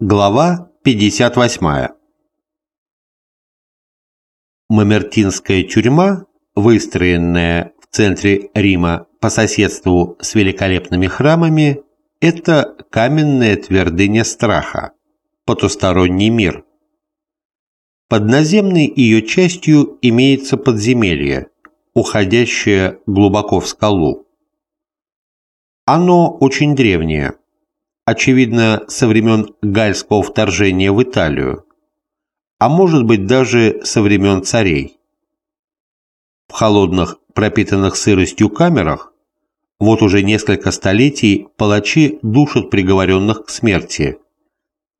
Глава 58. Мамертинская тюрьма, выстроенная в центре Рима по соседству с великолепными храмами, это каменная твердыня страха, потусторонний мир. Под наземной ее частью имеется подземелье, уходящее глубоко в скалу. Оно очень древнее – очевидно, со времен гальского вторжения в Италию, а может быть даже со времен царей. В холодных, пропитанных сыростью камерах вот уже несколько столетий палачи душат приговоренных к смерти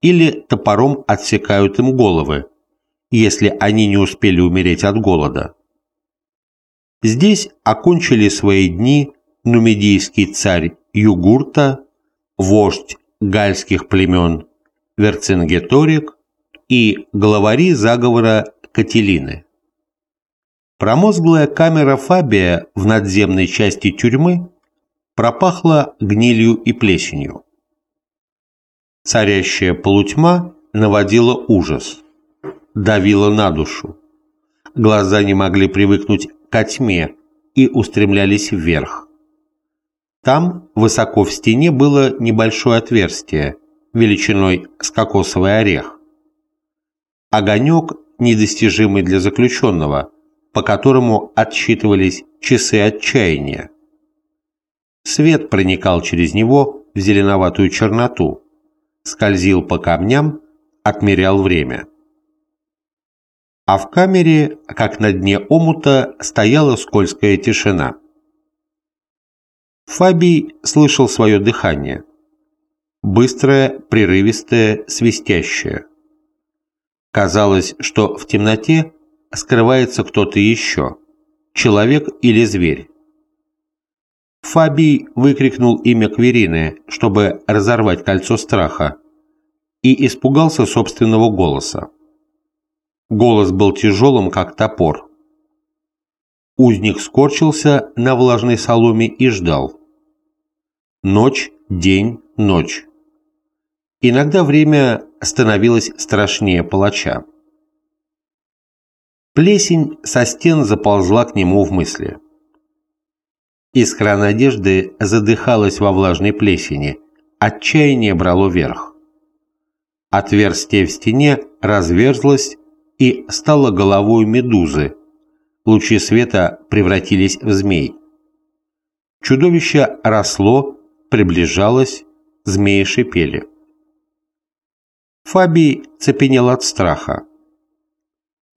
или топором отсекают им головы, если они не успели умереть от голода. Здесь окончили свои дни нумидийский царь Югурта, вождь гальских племен Верцингеторик и главари заговора Кателины. Промозглая камера Фабия в надземной части тюрьмы пропахла гнилью и плесенью. Царящая полутьма наводила ужас, давила на душу. Глаза не могли привыкнуть к тьме и устремлялись вверх. Там, высоко в стене, было небольшое отверстие, величиной с кокосовый орех. Огонек, недостижимый для заключенного, по которому отсчитывались часы отчаяния. Свет проникал через него в зеленоватую черноту, скользил по камням, отмерял время. А в камере, как на дне омута, стояла скользкая тишина. Фабий слышал свое дыхание. Быстрое, прерывистое, свистящее. Казалось, что в темноте скрывается кто-то еще, человек или зверь. Фабий выкрикнул имя Кверины, чтобы разорвать кольцо страха, и испугался собственного голоса. Голос был тяжелым, как топор. Узник скорчился на влажной соломе и ждал. Ночь, день, ночь. Иногда время становилось страшнее палача. Плесень со стен заползла к нему в мысли. Искра надежды задыхалась во влажной плесени, отчаяние брало верх. Отверстие в стене разверзлось и стало головой медузы. Лучи света превратились в змей. Чудовище росло приближалась, змеи шипели. Фабий цепенел от страха.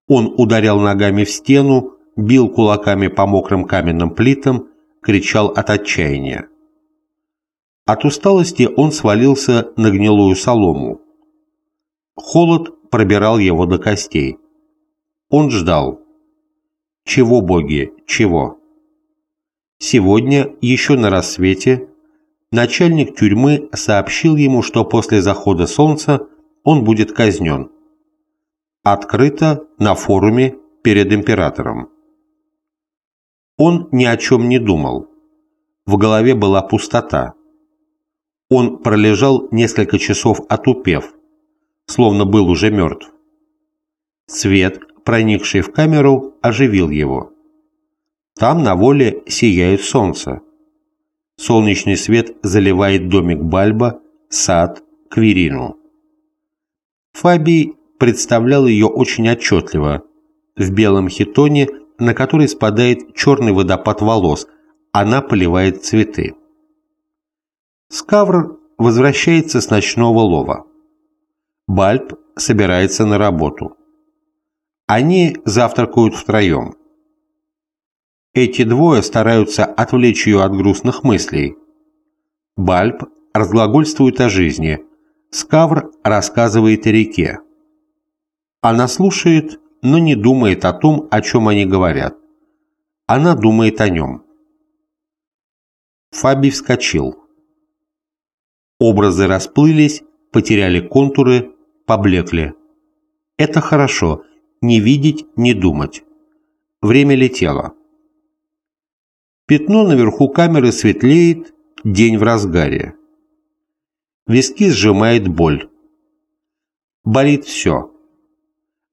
Он ударял ногами в стену, бил кулаками по мокрым каменным плитам, кричал от отчаяния. От усталости он свалился на гнилую солому. Холод пробирал его до костей. Он ждал. Чего, боги, чего? Сегодня, еще на рассвете, начальник тюрьмы сообщил ему, что после захода солнца он будет казнен. Открыто на форуме перед императором. Он ни о чем не думал. В голове была пустота. Он пролежал несколько часов отупев, словно был уже мертв. Свет, проникший в камеру, оживил его. Там на воле сияет солнце. Солнечный свет заливает домик Бальба, сад, Квирину. Фабий представлял ее очень отчетливо, в белом хитоне, на который спадает черный водопад волос, она поливает цветы. Скавр возвращается с ночного лова. Бальб собирается на работу. Они завтракают втроем. Эти двое стараются отвлечь ее от грустных мыслей. Бальб разглагольствует о жизни, Скавр рассказывает о реке. Она слушает, но не думает о том, о чем они говорят. Она думает о нем. Фаби вскочил. Образы расплылись, потеряли контуры, поблекли. Это хорошо, не видеть, не думать. Время летело. Пятно наверху камеры светлеет, день в разгаре. Виски сжимает боль. Болит все.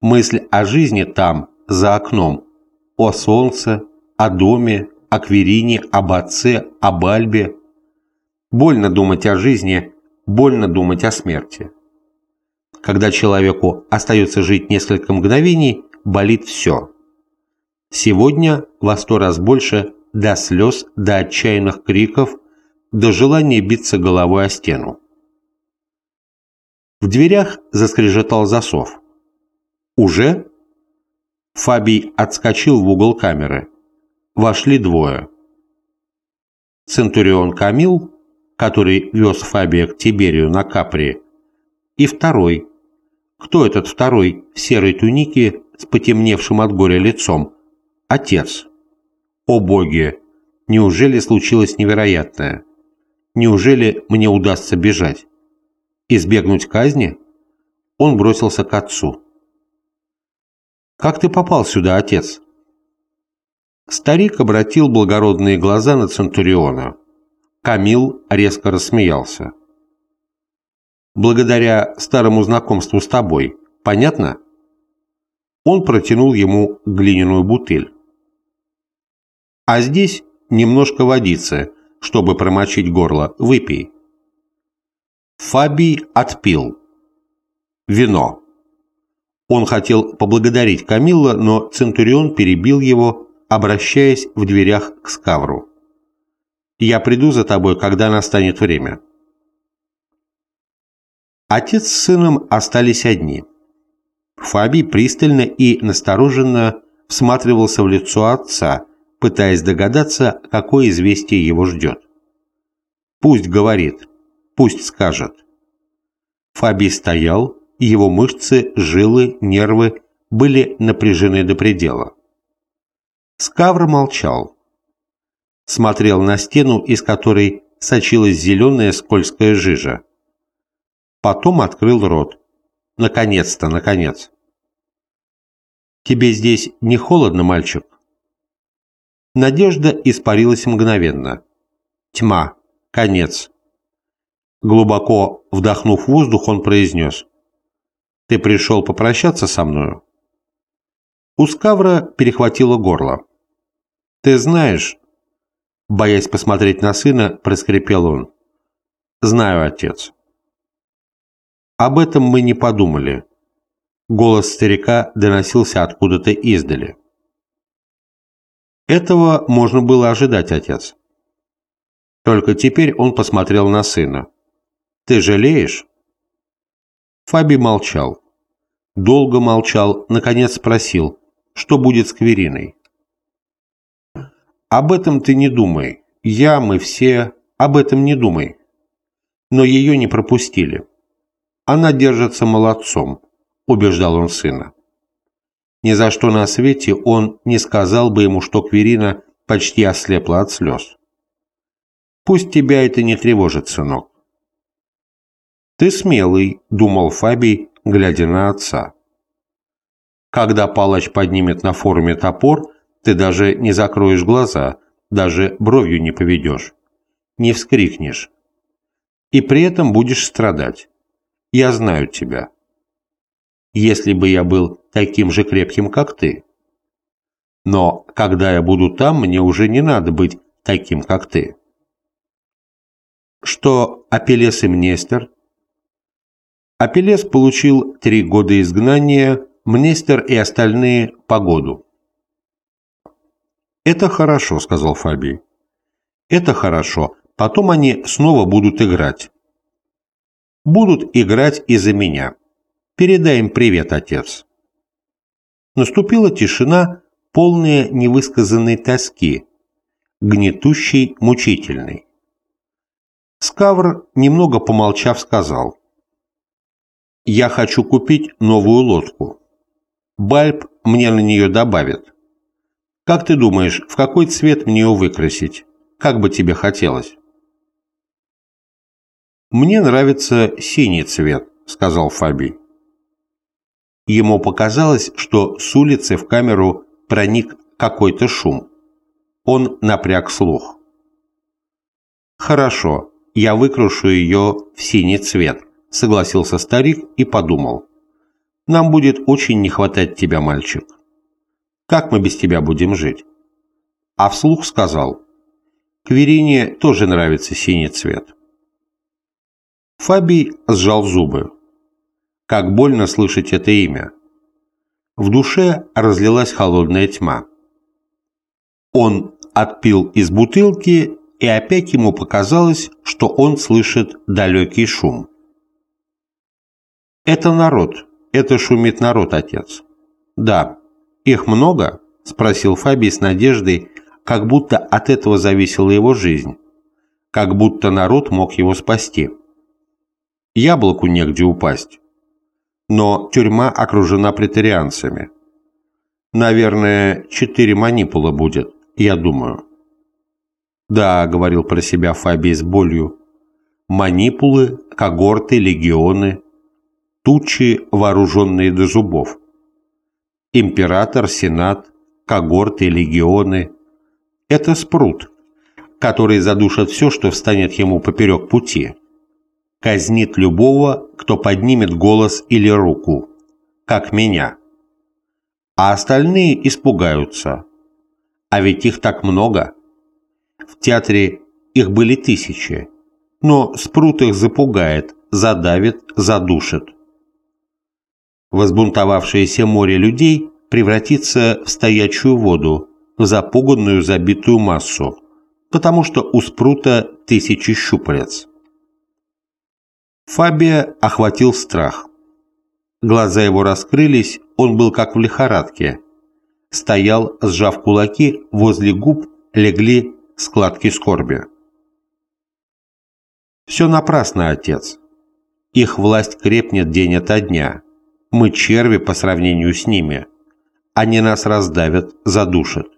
Мысль о жизни там, за окном, о солнце, о доме, о Кверине, об отце, об Альбе. Больно думать о жизни, больно думать о смерти. Когда человеку остается жить несколько мгновений, болит все. Сегодня во сто раз больше до слез, до отчаянных криков, до желания биться головой о стену. В дверях заскрежетал засов. «Уже?» Фабий отскочил в угол камеры. Вошли двое. Центурион Камил, который вез Фабия к Тиберию на Капри, и второй. Кто этот второй в серой тунике с потемневшим от горя лицом? Отец. О боги! Неужели случилось невероятное? Неужели мне удастся бежать? Избегнуть казни? Он бросился к отцу. «Как ты попал сюда, отец?» Старик обратил благородные глаза на Центуриона. Камил резко рассмеялся. «Благодаря старому знакомству с тобой. Понятно?» Он протянул ему глиняную бутыль. «А здесь немножко водицы, чтобы промочить горло. Выпей». Фабий отпил. Вино. Он хотел поблагодарить Камилла, но Центурион перебил его, обращаясь в дверях к Скавру. «Я приду за тобой, когда настанет время». Отец с сыном остались одни. Фабий пристально и настороженно всматривался в лицо отца, пытаясь догадаться, какое известие его ждет. «Пусть говорит, пусть скажет». Фабий стоял, его мышцы, жилы, нервы были напряжены до предела. Скавр молчал. Смотрел на стену, из которой сочилась зеленая скользкая жижа. Потом открыл рот. Наконец-то, наконец. «Тебе здесь не холодно, мальчик?» Надежда испарилась мгновенно. Тьма. Конец. Глубоко вдохнув воздух, он произнес. Ты пришел попрощаться со мною?» У Скавра перехватило горло. «Ты знаешь...» Боясь посмотреть на сына, проскрипел он. «Знаю, отец». «Об этом мы не подумали». Голос старика доносился откуда-то издали. Этого можно было ожидать, отец. Только теперь он посмотрел на сына. «Ты жалеешь?» Фаби молчал. Долго молчал, наконец спросил, что будет с Квериной. «Об этом ты не думай. Я, мы все, об этом не думай». Но ее не пропустили. Она держится молодцом, убеждал он сына. Ни за что на свете он не сказал бы ему, что Кверина почти ослепла от слез. Пусть тебя это не тревожит, сынок. «Ты смелый», — думал Фабий, глядя на отца. «Когда палач поднимет на форуме топор, ты даже не закроешь глаза, даже бровью не поведешь, не вскрикнешь. И при этом будешь страдать. Я знаю тебя. Если бы я был таким же крепким, как ты. Но когда я буду там, мне уже не надо быть таким, как ты. Что Апеллес и Мнестер Апеллес получил три года изгнания, Мнестер и остальные – по году. «Это хорошо», – сказал Фабий. «Это хорошо. Потом они снова будут играть». «Будут играть из-за меня. Передай им привет, отец». Наступила тишина, полная невысказанной тоски, гнетущей, мучительной. Скавр, немного помолчав, сказал – я хочу купить новую лодку. Бальб мне на нее добавит. Как ты думаешь, в какой цвет мне ее выкрасить? Как бы тебе хотелось? «Мне нравится синий цвет», — сказал Фабий. Ему показалось, что с улицы в камеру проник какой-то шум. Он напряг слух. «Хорошо, я выкрашу ее в синий цвет», — согласился старик и подумал. Нам будет очень не хватать тебя, мальчик. Как мы без тебя будем жить? А вслух сказал, Кверине тоже нравится синий цвет. Фабий сжал зубы. Как больно слышать это имя. В душе разлилась холодная тьма. Он отпил из бутылки, и опять ему показалось, что он слышит далекий шум. «Это народ, это шумит народ, отец». «Да, их много?» – спросил Фабий с надеждой, как будто от этого зависела его жизнь, как будто народ мог его спасти. Яблоку негде упасть но тюрьма окружена претарианцами. Наверное, четыре манипула будет, я думаю. Да, говорил про себя Фабий с болью. Манипулы, когорты, легионы, тучи, вооруженные до зубов. Император, сенат, когорты, легионы. Это спрут, который задушит все, что встанет ему поперек пути казнит любого, кто поднимет голос или руку, как меня. А остальные испугаются. А ведь их так много. В театре их были тысячи. Но спрут их запугает, задавит, задушит. Возбунтовавшееся море людей превратится в стоячую воду, в запуганную забитую массу, потому что у спрута тысячи щупалец. Фабия охватил страх. Глаза его раскрылись, он был как в лихорадке. Стоял, сжав кулаки, возле губ легли складки скорби. «Все напрасно, отец. Их власть крепнет день ото дня. Мы черви по сравнению с ними. Они нас раздавят, задушат.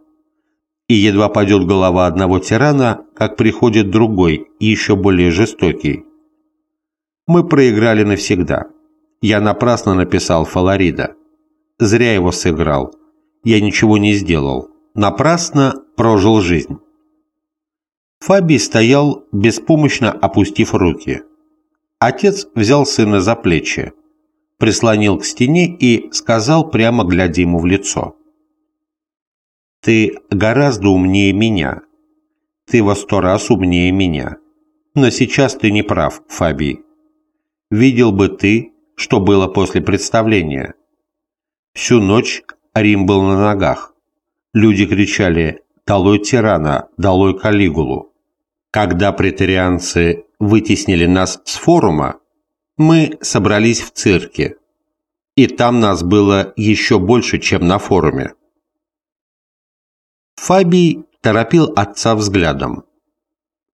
И едва падет голова одного тирана, как приходит другой, еще более жестокий мы проиграли навсегда. Я напрасно написал Фаларида. Зря его сыграл. Я ничего не сделал. Напрасно прожил жизнь. Фаби стоял, беспомощно опустив руки. Отец взял сына за плечи, прислонил к стене и сказал, прямо глядя ему в лицо. «Ты гораздо умнее меня. Ты во сто раз умнее меня. Но сейчас ты не прав, Фаби. Видел бы ты, что было после представления. Всю ночь Рим был на ногах. Люди кричали «Долой тирана! Долой Калигулу!». Когда претарианцы вытеснили нас с форума, мы собрались в цирке, и там нас было еще больше, чем на форуме. Фабий торопил отца взглядом.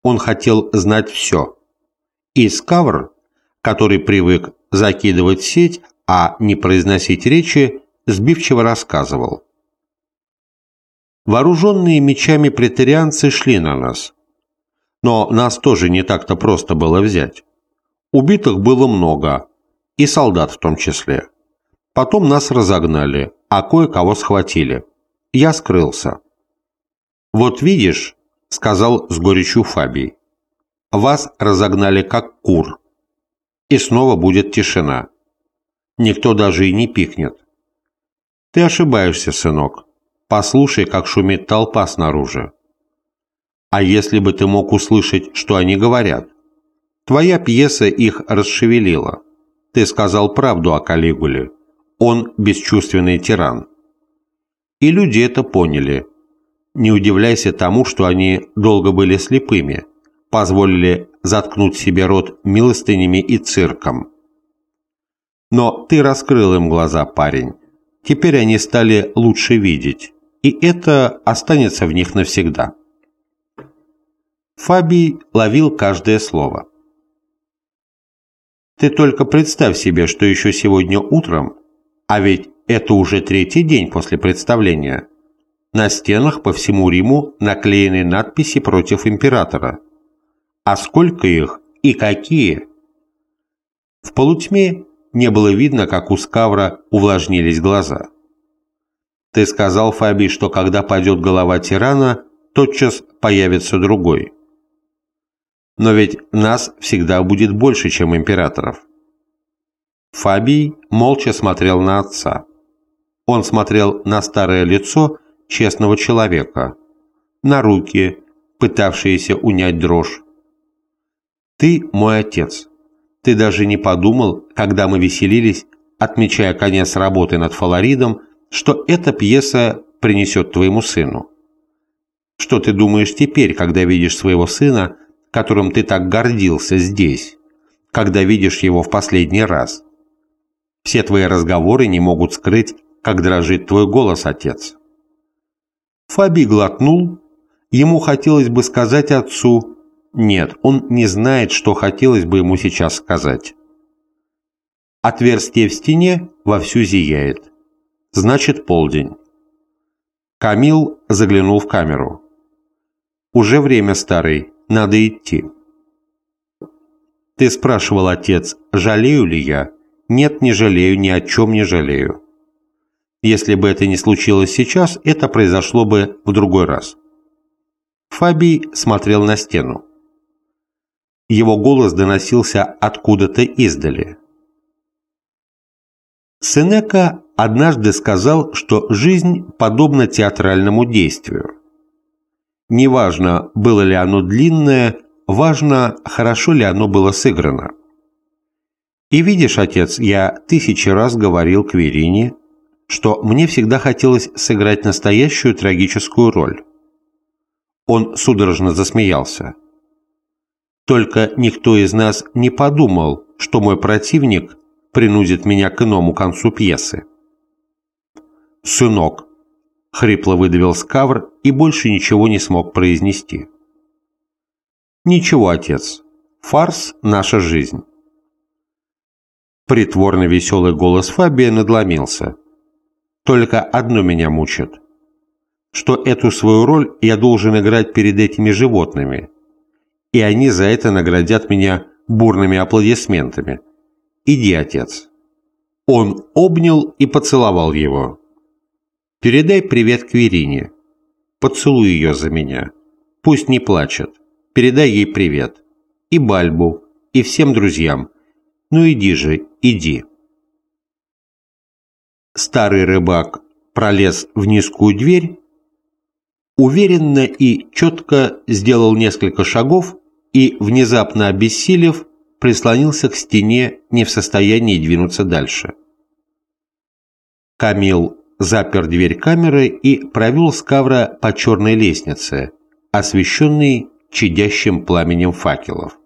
Он хотел знать все. И Скавр который привык закидывать сеть, а не произносить речи, сбивчиво рассказывал. Вооруженные мечами претарианцы шли на нас. Но нас тоже не так-то просто было взять. Убитых было много, и солдат в том числе. Потом нас разогнали, а кое-кого схватили. Я скрылся. «Вот видишь», — сказал с горечью Фабий, — «вас разогнали как кур, и снова будет тишина. Никто даже и не пикнет. Ты ошибаешься, сынок. Послушай, как шумит толпа снаружи. А если бы ты мог услышать, что они говорят? Твоя пьеса их расшевелила. Ты сказал правду о Калигуле. Он бесчувственный тиран. И люди это поняли. Не удивляйся тому, что они долго были слепыми, позволили заткнуть себе рот милостынями и цирком. Но ты раскрыл им глаза, парень. Теперь они стали лучше видеть, и это останется в них навсегда. Фабий ловил каждое слово. Ты только представь себе, что еще сегодня утром, а ведь это уже третий день после представления, на стенах по всему Риму наклеены надписи против императора – а сколько их и какие? В полутьме не было видно, как у Скавра увлажнились глаза. Ты сказал, Фаби, что когда падет голова тирана, тотчас появится другой. Но ведь нас всегда будет больше, чем императоров. Фабий молча смотрел на отца. Он смотрел на старое лицо честного человека, на руки, пытавшиеся унять дрожь. «Ты мой отец. Ты даже не подумал, когда мы веселились, отмечая конец работы над Фаларидом, что эта пьеса принесет твоему сыну. Что ты думаешь теперь, когда видишь своего сына, которым ты так гордился здесь, когда видишь его в последний раз? Все твои разговоры не могут скрыть, как дрожит твой голос, отец. Фаби глотнул. Ему хотелось бы сказать отцу «Нет, он не знает, что хотелось бы ему сейчас сказать». Отверстие в стене вовсю зияет. Значит, полдень. Камил заглянул в камеру. «Уже время, старый, надо идти». «Ты спрашивал, отец, жалею ли я?» «Нет, не жалею, ни о чем не жалею». Если бы это не случилось сейчас, это произошло бы в другой раз. Фабий смотрел на стену. Его голос доносился откуда-то издали. Сенека однажды сказал, что жизнь подобна театральному действию. Неважно, было ли оно длинное, важно, хорошо ли оно было сыграно. И видишь, отец, я тысячи раз говорил Кверине, что мне всегда хотелось сыграть настоящую трагическую роль. Он судорожно засмеялся. Только никто из нас не подумал, что мой противник принудит меня к иному концу пьесы. «Сынок», — хрипло выдавил Скавр и больше ничего не смог произнести. «Ничего, отец. Фарс — наша жизнь». Притворно веселый голос Фабия надломился. «Только одно меня мучит. Что эту свою роль я должен играть перед этими животными, и они за это наградят меня бурными аплодисментами. «Иди, отец». Он обнял и поцеловал его. «Передай привет Кверине. Поцелуй ее за меня. Пусть не плачет. Передай ей привет. И Бальбу, и всем друзьям. Ну иди же, иди». Старый рыбак пролез в низкую дверь, уверенно и четко сделал несколько шагов и, внезапно обессилев, прислонился к стене, не в состоянии двинуться дальше. Камил запер дверь камеры и провел Скавра по черной лестнице, освещенной чадящим пламенем факелов.